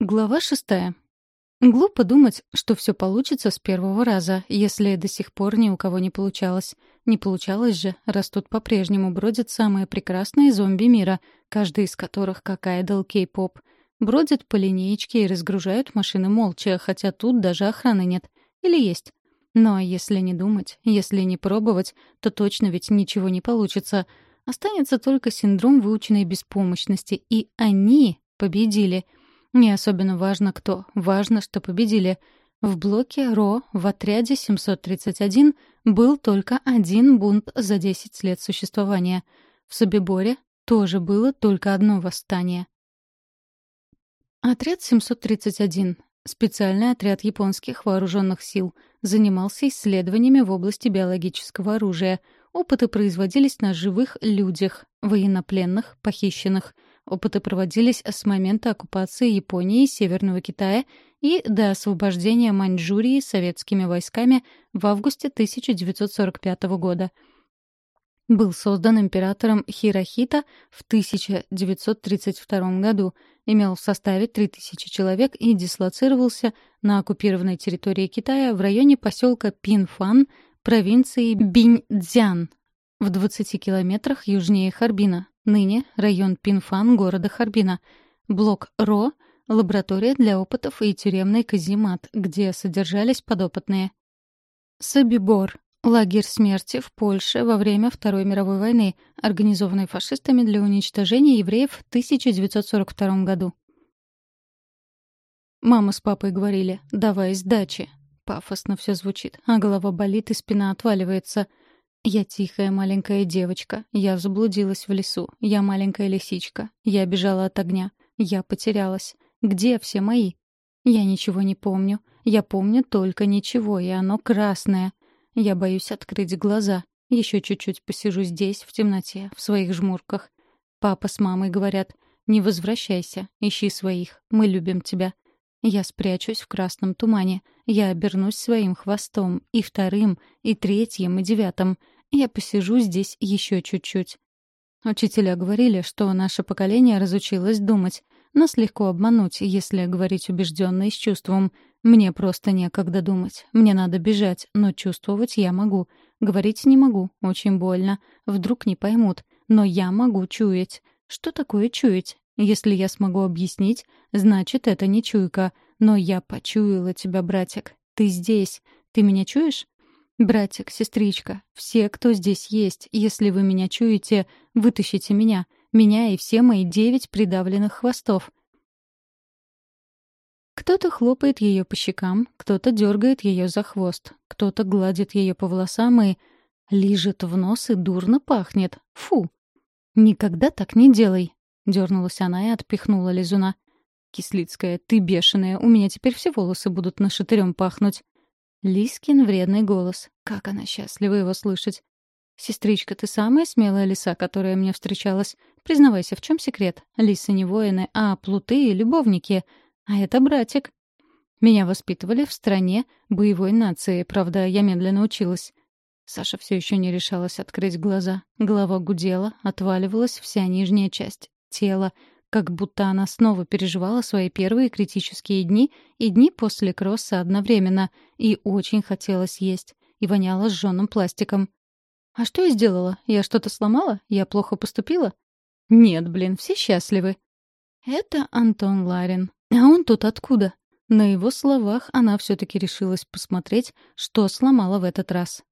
Глава шестая. Глупо думать, что все получится с первого раза, если до сих пор ни у кого не получалось. Не получалось же, раз тут по-прежнему бродят самые прекрасные зомби мира, каждый из которых как айдол кей-поп. Бродят по линеечке и разгружают машины молча, хотя тут даже охраны нет. Или есть. Но если не думать, если не пробовать, то точно ведь ничего не получится. Останется только синдром выученной беспомощности, и они победили — не особенно важно кто, важно, что победили. В блоке РО в отряде 731 был только один бунт за 10 лет существования. В Собиборе тоже было только одно восстание. Отряд 731, специальный отряд японских вооруженных сил, занимался исследованиями в области биологического оружия. Опыты производились на живых людях, военнопленных, похищенных — Опыты проводились с момента оккупации Японии и Северного Китая и до освобождения Маньчжурии советскими войсками в августе 1945 года. Был создан императором Хирохита в 1932 году, имел в составе 3000 человек и дислоцировался на оккупированной территории Китая в районе поселка Пинфан провинции Биньцзян в 20 километрах южнее Харбина, Ныне район Пинфан города Харбина. Блок РО — лаборатория для опытов и тюремный каземат, где содержались подопытные. Собибор — лагерь смерти в Польше во время Второй мировой войны, организованный фашистами для уничтожения евреев в 1942 году. Мама с папой говорили «давай сдачи». Пафосно все звучит, а голова болит и спина отваливается — я тихая маленькая девочка. Я заблудилась в лесу. Я маленькая лисичка. Я бежала от огня. Я потерялась. Где все мои? Я ничего не помню. Я помню только ничего, и оно красное. Я боюсь открыть глаза. Еще чуть-чуть посижу здесь, в темноте, в своих жмурках. Папа с мамой говорят, не возвращайся, ищи своих, мы любим тебя. Я спрячусь в красном тумане. Я обернусь своим хвостом, и вторым, и третьим, и девятым — я посижу здесь еще чуть-чуть. Учителя говорили, что наше поколение разучилось думать. Нас легко обмануть, если говорить убежденно и с чувством. Мне просто некогда думать. Мне надо бежать, но чувствовать я могу. Говорить не могу, очень больно. Вдруг не поймут. Но я могу чуять. Что такое чуять? Если я смогу объяснить, значит, это не чуйка. Но я почуяла тебя, братик. Ты здесь. Ты меня чуешь? «Братик, сестричка, все, кто здесь есть, если вы меня чуете, вытащите меня, меня и все мои девять придавленных хвостов». Кто-то хлопает ее по щекам, кто-то дергает ее за хвост, кто-то гладит ее по волосам и лижет в нос и дурно пахнет. Фу! «Никогда так не делай!» — дернулась она и отпихнула лизуна. «Кислицкая, ты бешеная, у меня теперь все волосы будут нашатырем пахнуть». Лискин вредный голос. Как она счастлива его слышать. «Сестричка, ты самая смелая лиса, которая мне встречалась. Признавайся, в чем секрет? Лисы не воины, а плуты и любовники. А это братик». Меня воспитывали в стране боевой нации, правда, я медленно училась. Саша все еще не решалась открыть глаза. Голова гудела, отваливалась вся нижняя часть тела как будто она снова переживала свои первые критические дни и дни после кросса одновременно, и очень хотелось есть, и воняло сжёным пластиком. «А что я сделала? Я что-то сломала? Я плохо поступила?» «Нет, блин, все счастливы». «Это Антон Ларин. А он тут откуда?» На его словах она все таки решилась посмотреть, что сломала в этот раз.